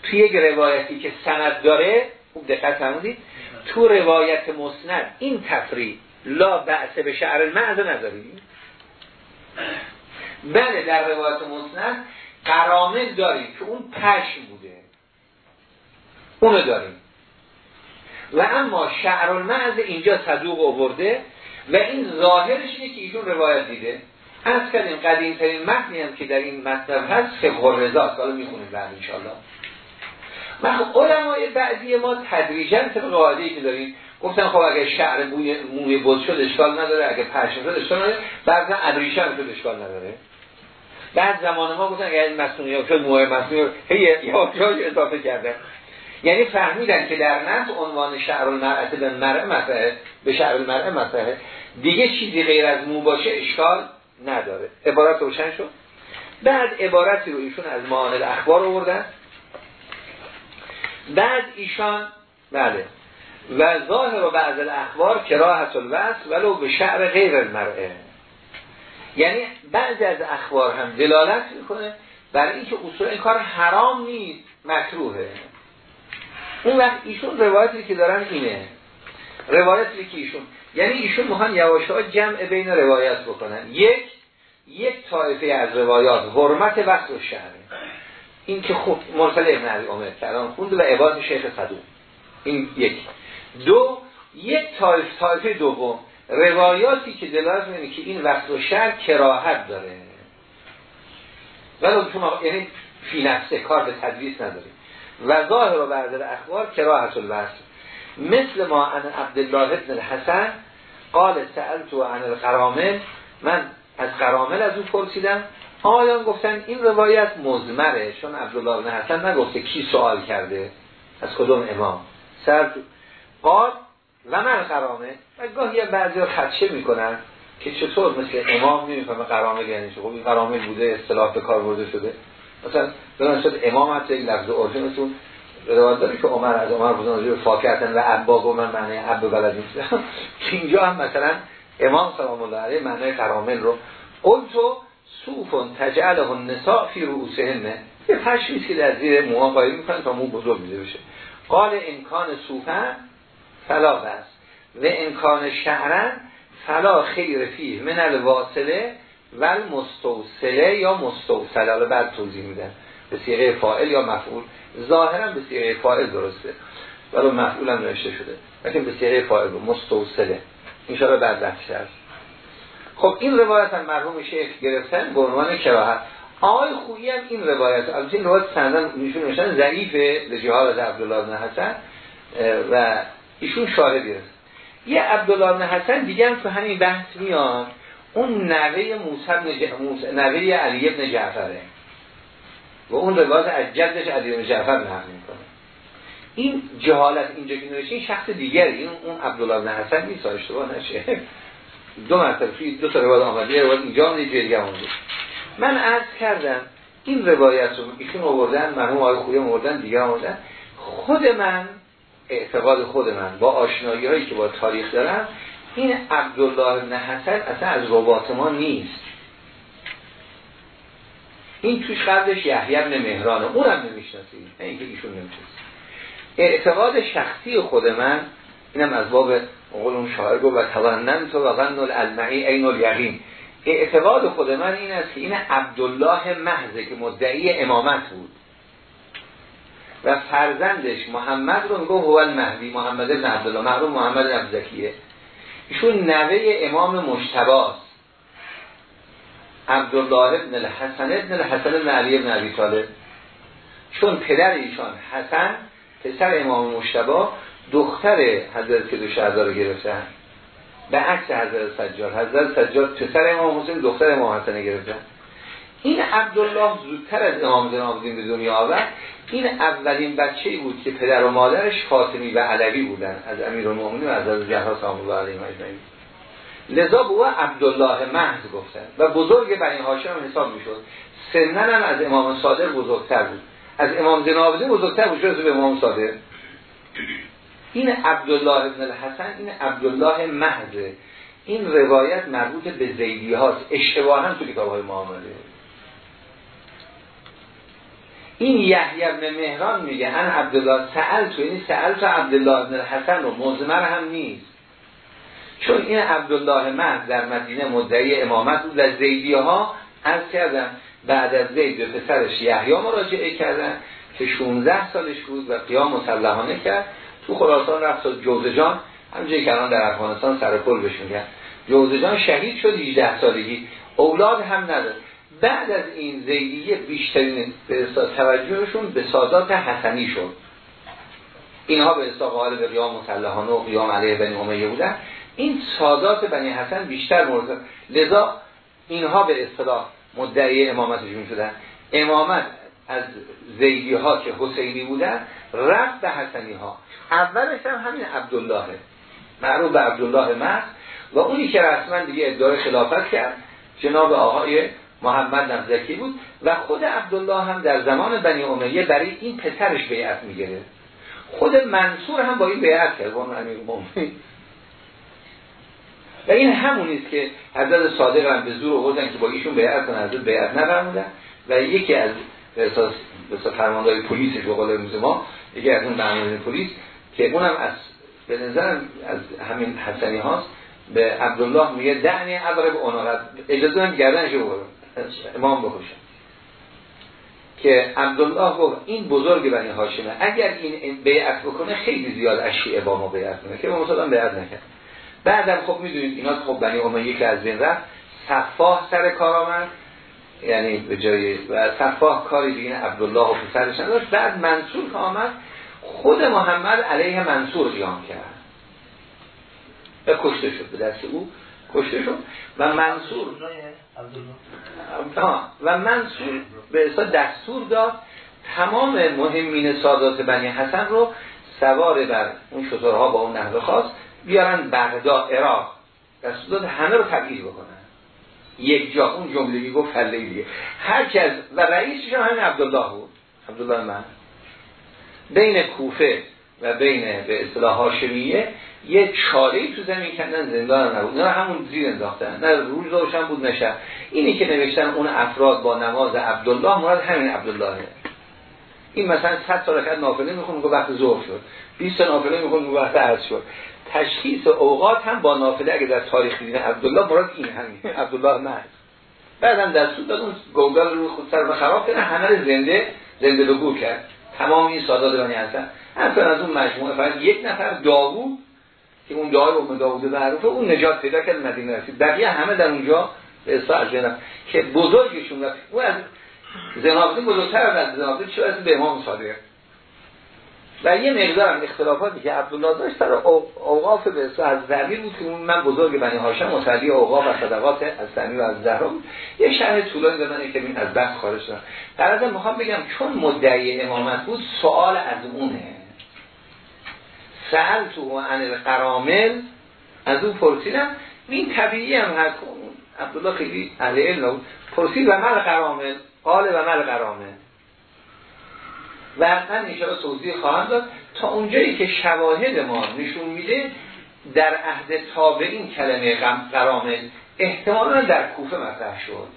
توی یک روایتی که سند داره خوب دقت فرمودید تو روایت مسند این تصریح لا بعث به شعر المعز نداریم. بله در روایت مسند قرامه داریم که اون پشم بوده. اونو داریم. و اما شعر المعز اینجا صدوق آورده و این ظاهرش اینه که ایشون روایت دیده. از کردیم قدیم ترین هم که در این مطلب هست فقه رضا حالا می‌خونیم بعد انشالله خب علمای بعضی ما تدریجا طبق قاعده که داریم گفتن خب اگه شعر موی بز شد اشکال نداره اگه پشم شد اشکال نداره. بعضا ابریشم شد اشکال نداره. بعد زمان ما گفتن اگه این مصنوعی شد هی یا جای اضافه کردن یعنی فهمیدن که در نفس عنوان شعر المرأة به مرأة مسئله به شعر المرأة مسئله دیگه چیزی غیر از مو باشه اشکال نداره. عبارت روشن شد. بعد عبارتی رو ایشون از معانل اخبار آوردن. بعد ایشان بله. و ظاهر و بعض الاخبار کراهت الوصل ولو به شعر غیر المرئه یعنی بعضی از اخبار هم دلالت می‌کنه برای اینکه اصول این کار حرام نیست مکروهه. اون وقت ایشون روایتی که دارن اینه. روایتی که ایشون یعنی ایشون می‌خوان یواش جمع بین روایت بکنن. یک یک طایفه از روایات حرمت وقت و شهره این که خوب مرسل ابن علی عمر کلام خوند و عباد شیخ صدوق. این یک. دو یک طایفه طایفه دوم. روایاتی که دلالت می‌کنه که این وقت و شهر کراهت داره. ولی چون یعنی فی نفسه کار به تدریس نداره و ظاهر و بعد اخبار کراهت الوصل مثل ما ان عبدالله ابن الحسن قال سألتو عن القرامل. من از قرامل از او پرسیدم. آیان گفتن این روایت مزمره چون عبدالله بن حسن نگفته کی سوال کرده؟ از کدوم امام؟ سر قال و من قرامه. و گاهی بعضی ها خدشه می‌کنن که چطور مثل امام نمی‌فهمه قرامل یعنی خب این قرامل بوده اصطلاح به کار برده شده. مثلا برای شد امام حتی یک لفظ عرفی مثل روایت داره که عمر از عمر بودن راجع فاکهتن و عبا و من معنی عب بلد نیست که اینجا هم مثلا امام سلام الله علیه معنی قرامل رو. قلتو صوفون تجعله النساء فی رؤوسهن. یه پشمی که در زیر موها قایم می‌کنن تا مو بزرگ میده بشه قال امکان صوفن فلا است. و امکان شعرن فلا خیر فیه. من الواصله و مستوصله یا مستوصله. حالا بعد توضیح میدن به سیغه فائل یا مفعول. ظاهرا به سیغه فائل درسته. ولی مفعول هم نوشته شده. لیکن به سیغه فائل مستوصله. این شاید بعد بحث هست خب این روایت هم مرحوم شیخ گرفتن به عنوان کراهت. آقای خویی هم این روایت. البته این روایت سندن میشون نوشتن ضعیفه. لجهال از عبدالله بن حسن. و ایشون شاهدی است یه عبدالله حسن دیگه هم تو همین بحث میاد. اون نوه موسی بن نوه علی بن جعفره. و اون روایت از جدش علی بن جعفر نقل می‌کنه. این جهالت اینجا که نوشته این شخص دیگری. این اون عبدالله بن حسن نیست اشتباه نشه. دو مرتبه دو تا روایت آمده. یه روایت اینجا هم یه دیگه من عرض کردم این روایت رو ایشون آوردن مرحوم آقای خویی آوردن دیگه آوردن. خود من اعتقاد خود من با آشنایی هایی که با تاریخ دارم این عبدالله بن حسن اصلا از رباط ما نیست. این توش قبلش یحیی بن مهرانه اونم نمی‌شناسید نه اینکه ایشون نمی‌شناسید اعتقاد شخصی خود من اینم از باب قول شاعر گفت و تونن تو و غن المعی عین الیقین. اعتقاد خود من این است که این عبدالله محضه که مدعی امامت بود. و فرزندش محمد رو میگه هو المهدی محمد بن عبدالله. محروم محمد بن زکیه. ایشون نوه امام مشتباست عبدالله بن الحسن بن الحسن بن علی بن عبی طالب. چون پدر ایشان حسن پسر امام مشتبا دختر حضرت دو شهده گرفتن. به عکس حضرت سجاد. حضرت سجاد پسر امام حسین دختر امام حسن گرفتن. این عبدالله زودتر از امام زین به دنیا آورد. این اولین بچه بود که پدر و مادرش فاطمی و علوی بودن از امیر المؤمنین و از از زهرا سلام علیه مجمعین لذا به او عبدالله محض گفتن و بزرگ بنی هاشم حساب می‌شد. سنن هم از امام صادق بزرگتر بود. از امام زین بزرگتر بود شد به امام صادق؟ این عبدالله ابن الحسن این عبدالله محضه این روایت مربوط به زیدی هاست هم تو کتاب های معامله این یحیی ابن مهران میگه ان عبدالله سأل تو یعنی سأل تو عبدالله ابن الحسن رو مزمر هم نیست. چون این عبدالله محض در مدینه مدعی امامت بود و زیدی ها از کردن بعد از زید به پسرش یحیی مراجعه کردن که 16 سالش بود و قیام مسلحانه کرد. تو خراسان رفت تا جوزجان همونجایی که در افغانستان سر کل بهش میگن. جوزجان شهید شد 18 سالگی. اولاد هم نداره. بعد از این زیدیه بیشترین به توجهشون به سادات حسنی شد. اینها به استقبال به قیام مسلحانه و قیام علیه بنی امیه بودن. این سادات بنی حسن بیشتر مورد لذا اینها به اصطلاح مدعی امامتشون شدن. امامت از زیدی ها که حسینی بودن رفت به حسنی ها اولش هم همین عبدالله معروف به عبدالله مرد. و اونی که رسما دیگه ادعای خلافت کرد. جناب آقای محمد نفزکی بود و خود عبدالله هم در زمان بنی امیه برای این پسرش بیعت می‌گیره خود منصور هم با این بیعت کرد و این همونیست که حضرت صادق هم به زور آوردن که با ایشون بیعت کنن حضرت بیعت نفرمودن. و یکی از به اساس به فرماندهای پلیسش به قول روز ما یکی از اون برنامه پلیس که اونم از به نظر از همین حسنی هاست به عبدالله میگه دعنی عبر به اجازه هم گردنش رو امام بکشن که عبدالله گفت این بزرگ بنی هاشمه اگر این بیعت بکنه خیلی زیاد اشیعه با ما بیعت کنه. که ما بیعت نکرد. بعدم خب می‌دونید اینا خب بنی امیه که از بین رفت صفاح سر کار آمد. یعنی به جای و صفاح کاری دیگه عبدالله و پسرش نداشت. بعد منصور که آمد خود محمد علیه منصور قیام کرد. و کشته شد به دست او. کشته شد. و منصور و منصور به اصلا دستور داد تمام مهمین سادات بنی حسن رو سوار بر اون شطورها با اون نحوه خاص بیارن بغداد عراق. دستور داد همه رو تبعید بکنن. یک جا اون جملگی گفت فله دیگه هر کس و رئیسش هم همین عبدالله بود. عبدالله من. بین کوفه و بین به اصطلاح هاشمیه یه چاله تو زمین کندن زندان نبود. نه همون زیر انداختن. نه روز روشن بود نشه اینی که نوشتن اون افراد با نماز عبدالله مراد همین عبداللهه. این مثلا 100 تا رکعت نافله می‌خونه که وقت ظهر شد. 20 تا نافله می‌خونه که وقت عصر شد. تشخیص اوقات هم با نافله اگه در تاریخ دیدن عبدالله مراد این همین. عبدالله مرد. بعدم دستور داد اون گوگل رو خود سر خراب کنه همه زنده زنده بگو کرد. تمام این سادات بنی هستن اصلا از اون مجموعه فقط یک نفر داوود که اون دعای ام داوود معروفه اون نجات پیدا کرد مدینه رسید. بقیه همه در اونجا به اصطلاح جنب که بزرگشون رفت. اون از زنابدین بزرگتر از زنابدین چه از به امام صادق. و یه مقدار اختلافاتی که عبدالله داشت سر اوقاف به اصطلاح از زمین بود که من بزرگ بنی هاشم متعلی اوقاف و صدقات از زمین و از زهرا بود. یه شهر طولانی دادن که این از بحث خارج شدن در از می‌خوام بگم چون مدعی امامت بود سوال از اونه. سهل تو عن القرامل از اون پرسیدم. این طبیعی هم هست. عبدالله خیلی اهل علم بود پرسید و مل قرامل. قال و مل قرامل. و اصلا انشاءالله توضیح خواهم داد. تا اونجایی که شواهد ما نشون میده در عهد تابعین کلمه قرامل احتمالا در کوفه مطرح شد.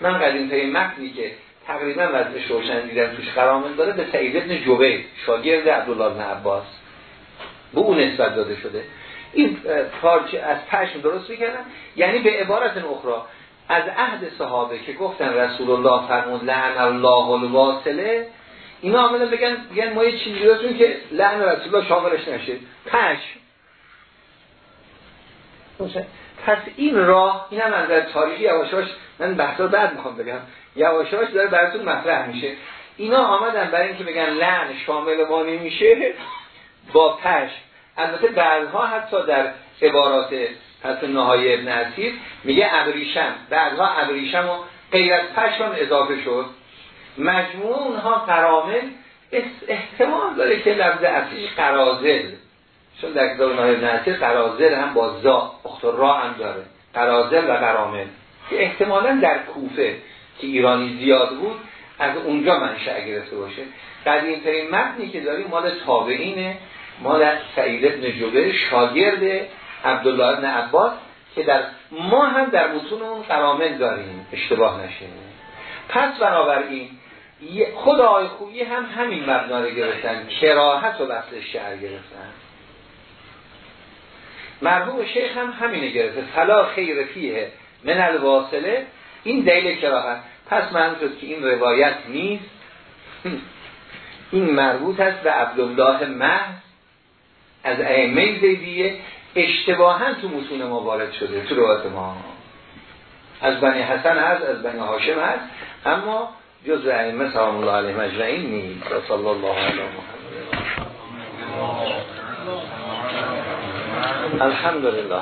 من قدیم تایی متنی که تقریبا وضع شوشن دیدم توش قرامل داره به سعید ابن جبیر شاگرد عبدالله بن عباس. به اون نسبت داده شده. این پارچه از پشم درست می‌کردن. یعنی به عبارت اخرى از عهد صحابه که گفتن رسول الله فرمود لعن الله الواصله اینا آمدن بگن بگن ما یه چیزی درستون که لعن رسول الله شاملش نشه. پشم. پس این راه این هم از تاریخی یواشاش من بحثا بعد می‌خوام بگم. یواشاش داره براتون مطرح میشه. اینا آمدن برای اینکه بگن لعن شامل ما نمیشه. با پشم البته بعدها حتی در عبارات حتی نهای ابن میگه ابریشم. بعدها ابریشم و غیر از پشم اضافه شد. مجموع اونها قرامل احتمال داره که لفظ اصلیش قرازل. چون در کتاب نهای ابن قرازل هم با زا اخت را هم داره. قرازل و قرامل که احتمالا در کوفه که ایرانی زیاد بود از اونجا منشأ گرفته باشه. قدیم ترین متنی که داریم مال تابعینه. مال سعید ابن جبر شاگرد عبدالله ابن عباس که در ما هم در متون اون قرامل داریم. اشتباه نشه. پس بنابراین خود آقای خویی هم همین مبنا رو گرفتن. کراهت و بحث شعر گرفتن. مرحوم شیخ هم همینه گرفته. فلا خیر فیه من الواصله. این دلیل کراهت. پس من که این روایت نیست. این مربوط است به عبدالله محض. از ائمه زیدیه اشتباها تو متون ما وارد شده تو روایت ما. از بنی حسن هست از بنی هاشم هست اما جز ائمه سلام الله علیه مجمعین نیست. صلی الله علیه محمد الحمدلله